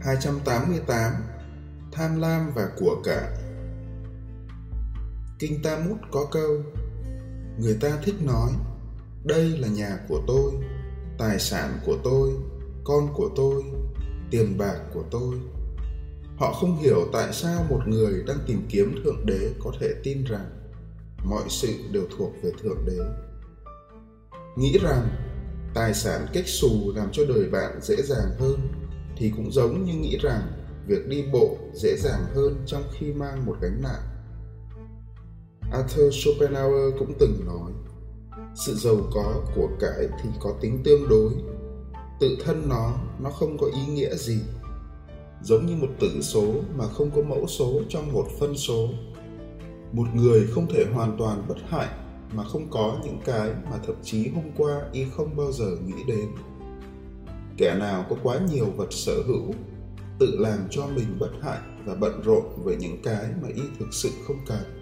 288 Tham lam và của cải Kinh Ta Mút có câu Người ta thích nói Đây là nhà của tôi, tài sản của tôi, con của tôi, tiền bạc của tôi. Họ không hiểu tại sao một người đang tìm kiếm Thượng Đế có thể tin rằng mọi sự đều thuộc về Thượng Đế. Nghĩ rằng tài sản cách xù làm cho đời bạn dễ dàng hơn thì cũng giống như nghĩ rằng việc đi bộ dễ dàng hơn trong khi mang một gánh nặng. Arthur Schopenhauer cũng từng nói, sự giàu có của cải thì có tính tương đối, tự thân nó nó không có ý nghĩa gì. Giống như một tử số mà không có mẫu số trong một phân số. Một người không thể hoàn toàn bất hạnh mà không có những cái mà thậm chí hôm qua y không bao giờ nghĩ đến kẻ nào có quá nhiều vật sở hữu, tự làm cho mình bất hạnh và bận rộn với những cái mà y thực sự không cần.